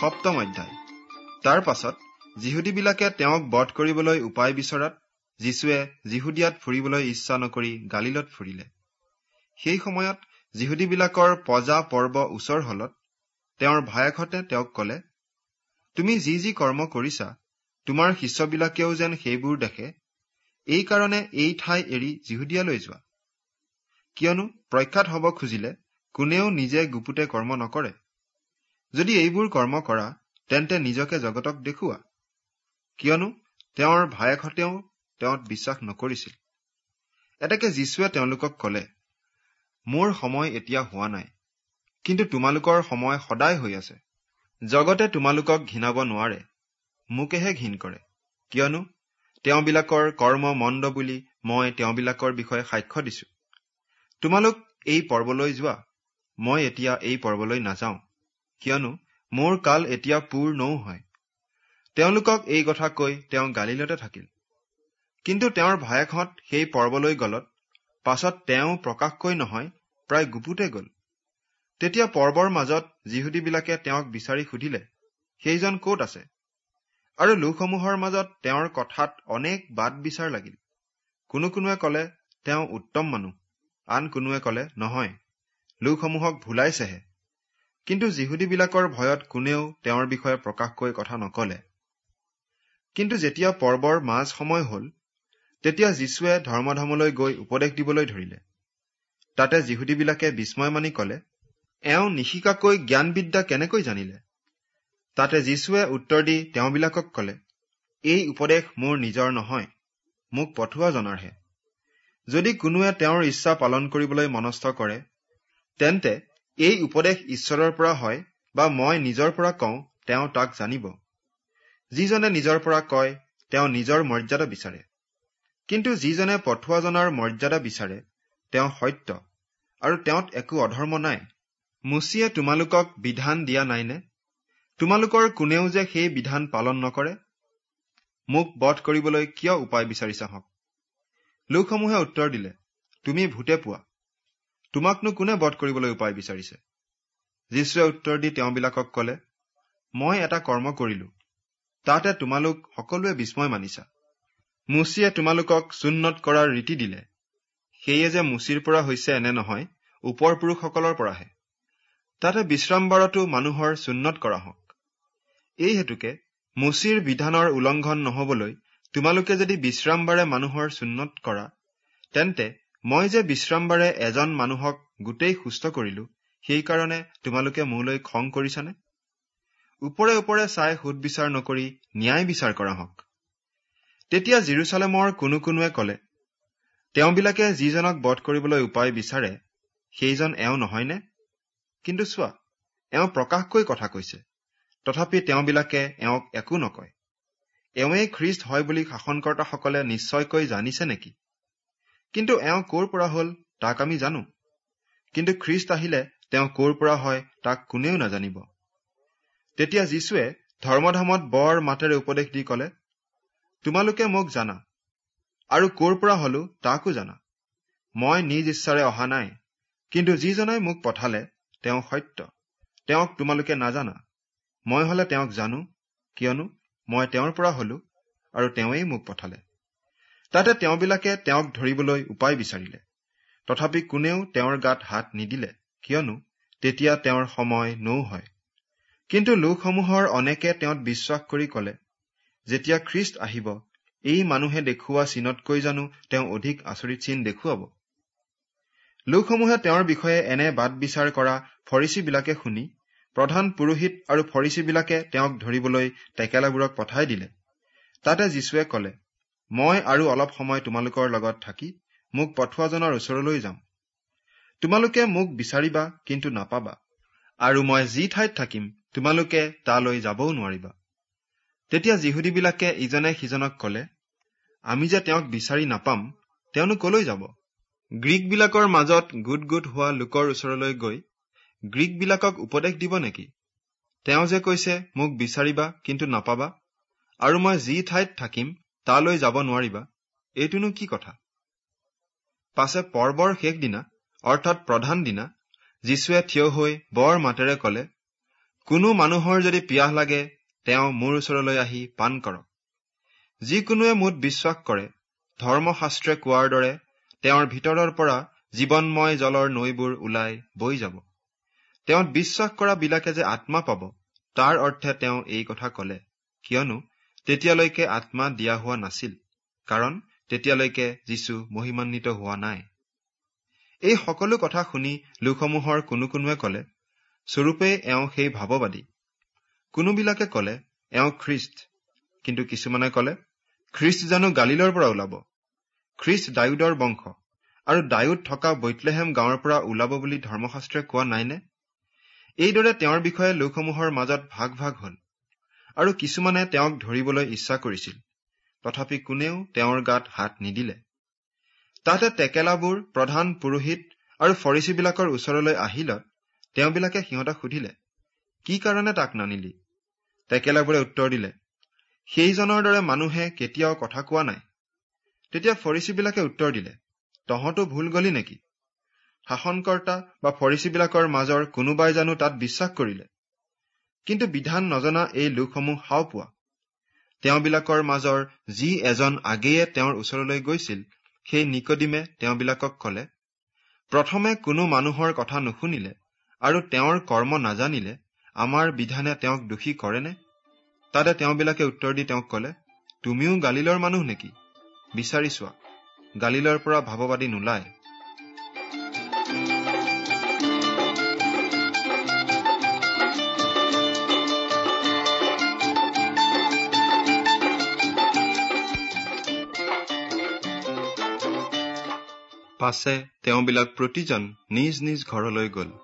সপ্তম অধ্যায়। তাৰ পাছত যিহুদীবিলাকে তেওঁক বধ কৰিবলৈ উপায় বিচৰাত যীশুৱে যিহুদিয়াত ফুৰিবলৈ ইচ্ছা নকৰি গালিলত ফুৰিলে। সেই সময়ত যিহুদীবিলাকৰ পজা পৰ্ব ওচৰ হলত তেওঁৰ ভায়েকহঁতে তেওঁক কলে তুমি যি যি কৰ্ম কৰিছা তোমাৰ শিষ্যবিলাকেও যেন সেইবোৰ দেখে এইকাৰণে এই ঠাই এৰি যিহুদিয়ালৈ যোৱা। কিয়নো প্ৰখ্যাত হব খুজিলে কোনেও নিজে গুপুতে কৰ্ম নকৰে। যদি এইবোৰ কৰ্ম কৰা তেন্তে নিজকে জগতক দেখুওৱা। কিয়নো তেওঁৰ ভায়েকহঁতেও তেওঁত বিশ্বাস নকৰিছিল। এতেকে যীশুৱে তেওঁলোকক কলে মোৰ সময় এতিয়া হোৱা নাই কিন্তু তোমালোকৰ সময় সদায় হৈ আছে। জগতে তোমালোকক ঘৃণাব নোৱাৰে মোকেহে ঘীন কৰে। কিয়নো তেওঁবিলাকৰ কৰ্ম মন্দ বুলি মই তেওঁবিলাকৰ বিষয়ে সাক্ষ্য দিছো। তোমালোক এই পৰ্বলৈ যোৱা মই এতিয়া এই পৰ্বলৈ নাযাওঁ। কিয়নো মোৰ কাল এতিয়া পূৰ নৌ হয়। তেওঁলোকক এই কথা কৈ তেওঁ গালিলতে থাকিল। কিন্তু তেওঁৰ ভায়েকহঁত সেই পৰ্বলৈ গলত পাছত তেওঁ প্ৰকাশকৈ নহয় প্ৰায় গুপুতে গল। তেতিয়া পৰ্বৰ মাজত যিহুদীবিলাকে তেওঁক বিচাৰি সুধিলে সেইজন কত আছে? আৰু লোকসমূহৰ মাজত তেওঁৰ কথাত অনেক বাদ বিচাৰ লাগিল। কোনো কোনোৱে কলে তেওঁ উত্তম মানুহ। আন কোনোৱে কলে নহয়। লোকসমূহক ভুলাইছেহে। কিন্তু যিহুদীবিলাকৰ ভয়ত কোনেও তেওঁৰ বিষয়ে প্ৰকাশকৈ কথা নকলে। কিন্তু যেতিয়া পৰ্বৰ মাজ সময় হল তেতিয়া যীশুৱে ধৰ্মধামলৈ গৈ উপদেশ দিবলৈ ধৰিলে। তাতে যিহুদীবিলাকে বিস্ময় মানি কলে এওঁ নিশিকাকৈ জ্ঞানবিদ্যা কেনেকৈ জানিলে? তাতে যীশুৱে উত্তৰ দি তেওঁবিলাকক কলে এই উপদেশ মোৰ নিজৰ নহয় মোক পঠোৱা জনাৰহে যদি কোনোৱে তেওঁৰ ইচ্ছা পালন কৰিবলৈ মনস্থ কৰে তেন্তে এই উপদেশ ঈশ্বৰৰ পৰা হয় বা মই নিজৰ পৰা কওঁ তেওঁ তাক জানিব। যিজনে নিজৰ পৰা কয় তেওঁ নিজৰ মৰ্যাদা বিচাৰে। কিন্তু যিজনে পঠোৱা জনাৰ মৰ্যাদা বিচাৰে তেওঁ সত্য। আৰু তেওঁত একো অধৰ্ম নাই। মুচিয়ে তোমালোকক বিধান দিয়া নাইনে? তোমালোকৰ কোনেও যে সেই বিধান পালন নকৰে? মোক বধ কৰিবলৈ কিয় উপায় বিচাৰিছা হওক লোকসমূহে উত্তৰ দিলে তুমি ভূতে পোৱা। তোমাকনো কোনে বধ কৰিবলৈ উপায় বিচাৰিছে? যীশুৱে উত্তৰ দি তেওঁবিলাকক কলে মই এটা কৰ্ম কৰিলো। তাতে তোমালোক সকলোৱে বিস্ময় মানিছা। মুচিয়ে তোমালোকক চুন্নত কৰাৰ ৰীতি দিলে। সেয়ে যে মুচিৰ পৰা হৈছে এনে নহয় ওপৰ পুৰুষসকলৰ পৰাহে। তাতে বিশ্ৰামবাৰতো মানুহৰ চুন্নত কৰা হওক। এই হেতুকে মুচিৰ বিধানৰ উলংঘন নহবলৈ তোমালোকে যদি বিশ্ৰামবাৰে মানুহৰ চুন্নত কৰা তেন্তে মই যে বিশ্ৰামবাৰে এজন মানুহক গোটেই সুস্থ কৰিলো সেইকাৰণে তোমালোকে মোলৈ খং কৰিছানে? ওপৰে ওপৰে চাই সুদ বিচাৰ নকৰি ন্যায় বিচাৰ কৰা হওক। তেতিয়া জিৰচালেমৰ কোনো কোনোৱে কলে তেওঁবিলাকে যিজনক বধ কৰিবলৈ উপায় বিচাৰে সেইজন এওঁ নহয়নে? কিন্তু চোৱা এওঁ প্ৰকাশকৈ কথা কৈছে তথাপি তেওঁবিলাকে এওঁক একো নকয়। এওঁৱেই খ্ৰীষ্ট হয় বুলি শাসনকৰ্তাসকলে নিশ্চয়কৈ জানিছে নেকি? কিন্তু এওঁ কৰ পৰা হল তাক আমি জানো। কিন্তু খ্ৰীষ্ট আহিলে তেওঁ কৰ পৰা হয় তাক কোনেও নাজানিব। তেতিয়া যীশুৱে ধৰ্মধামত বৰ মাতেৰে উপদেশ দি কলে তোমালোকে মোক জানা আৰু কৰ পৰা হলো তাকো জানা। মই নিজ ইচ্ছাৰে অহা নাই কিন্তু যিজনাই মোক পঠালে তেওঁ সত্য। তেওঁক তোমালোকে নাজানা। মই হলে তেওঁক জানো কিয়নো মই তেওঁৰ পৰা হলো আৰু তেওঁৱেই মোক পঠালে। তাতে তেওঁবিলাকে তেওঁক ধৰিবলৈ উপায় বিচাৰিলে। তথাপি কোনেও তেওঁৰ গাত হাত নিদিলে কিয়নো তেতিয়া তেওঁৰ সময় নৌ হয়। কিন্তু লোকসমূহৰ অনেকে তেওঁত বিশ্বাস কৰি কলে যেতিয়া খ্ৰীষ্ট আহিব এই মানুহে দেখুওৱা চিনতকৈ জানো তেওঁ অধিক আচৰিত চিন দেখুৱাব? লোকসমূহে তেওঁৰ বিষয়ে এনে বাট বিচাৰ কৰা ফৰিচীবিলাকে শুনি প্ৰধান পুৰোহিত আৰু ফৰিচীবিলাকে তেওঁক ধৰিবলৈ টেকেলাবোৰক পঠাই দিলে। তাতে যীশুৱে কলে মই আৰু অলপ সময় তোমালোকৰ লগত থাকি মোক পঠোৱাজনৰ ওচৰলৈ যাম। তোমালোকে মোক বিচাৰিবা কিন্তু নাপাবা। আৰু মই যি ঠাইত থাকিম তোমালোকে তালৈ যাবও নোৱাৰিবা। তেতিয়া যিহুদীবিলাকে ইজনে সিজনক কলে আমি যে তেওঁক বিচাৰি নাপাম তেওঁনো কলৈ যাব? গ্ৰীকবিলাকৰ মাজত গোট গোট হোৱা লোকৰ ওচৰলৈ গৈ গ্ৰীকবিলাকক উপদেশ দিব নেকি? তেওঁ যে কৈছে মোক বিচাৰিবা কিন্তু নাপাবা। আৰু মই যি ঠাইত থাকিম তালৈ যাব নোৱাৰিবা। এইটোনো কি কথা? পাছে পৰ্বৰ শেষ দিনা অৰ্থাৎ প্ৰধান দিনা যীশুৱে থিয় হৈ বৰ মাতেৰে কলে কোনো মানুহৰ যদি পিয়াহ লাগে তেওঁ মোৰ ওচৰলৈ আহি পাণ কৰক। যিকোনোৱে মোত বিশ্বাস কৰে ধৰ্মশাস্ত্ৰে কোৱাৰ দৰে তেওঁৰ ভিতৰৰ পৰা জীৱনময় জলৰ নৈবোৰ ওলাই বৈ যাব। তেওঁত বিশ্বাস কৰা বিলাকে যে আত্মা পাব তাৰ অৰ্থে তেওঁ এই কথা কলে কিয়নো তেতিয়ালৈকে আত্মা দিয়া হোৱা নাছিল কাৰণ তেতিয়ালৈকে যীশু মহিমান্বিত হোৱা নাই। এই সকলো কথা শুনি লোকসমূহৰ কোনো কোনোৱে কলে স্বৰূপে এওঁ সেই ভাৱবাদী। কোনোবিলাকে কলে এওঁ খ্ৰীষ্ট। কিন্তু কিছুমানে কলে খ্ৰীষ্ট জানো গালিলৰ পৰা ওলাব। খ্ৰীষ্ট ডায়ুদৰ বংশ। আৰু ডায়ুদ থকা বৈতলেহেম গাঁৱৰ পৰা ওলাব বুলি ধৰ্মশাস্ত্ৰে কোৱা নাইনে? এইদৰে তেওঁৰ বিষয়ে লোকসমূহৰ মাজত ভাগ ভাগ হল। আৰু কিছুমানে তেওঁক ধৰিবলৈ ইচ্ছা কৰিছিল। তথাপি কোনেও তেওঁৰ গাত হাত নিদিলে। তাতে টেকেলাবোৰ প্ৰধান পুৰোহিত আৰু ফৰিচীবিলাকৰ ওচৰলৈ আহিলত তেওঁবিলাকে সিহঁতক সুধিলে কি কাৰণে তাক নানিলি? টেকেলাবোৰে উত্তৰ দিলে সেইজনৰ দৰে মানুহে কেতিয়াও কথা কোৱা নাই। তেতিয়া ফৰিচীবিলাকে উত্তৰ দিলে তহঁতো ভুল গলি নেকি? শাসনকৰ্তা বা ফৰিচীবিলাকৰ মাজৰ কোনোবাই জানো তাত বিশ্বাস কৰিলে। কিন্তু বিধান নজনা এই লোকসমূহ হাও পোৱা। তেওঁবিলাকৰ মাজৰ যি এজন আগেয়ে তেওঁৰ ওচৰলৈ গৈছিল সেই নিকদিমে তেওঁবিলাকক কলে প্ৰথমে কোনো মানুহৰ কথা নুশুনিলে আৰু তেওঁৰ কৰ্ম নাজানিলে আমাৰ বিধানে তেওঁক দোষী কৰেনে? তাতে তেওঁবিলাকে উত্তৰ দি তেওঁক কলে তুমিও গালিলৰ মানুহ নেকি? বিচাৰি চোৱা গালিলৰ পৰা ভাৱবাদী নোলায়। পাছে তেওঁবিলাক প্ৰতিজন নিজ নিজ ঘৰলৈ গল।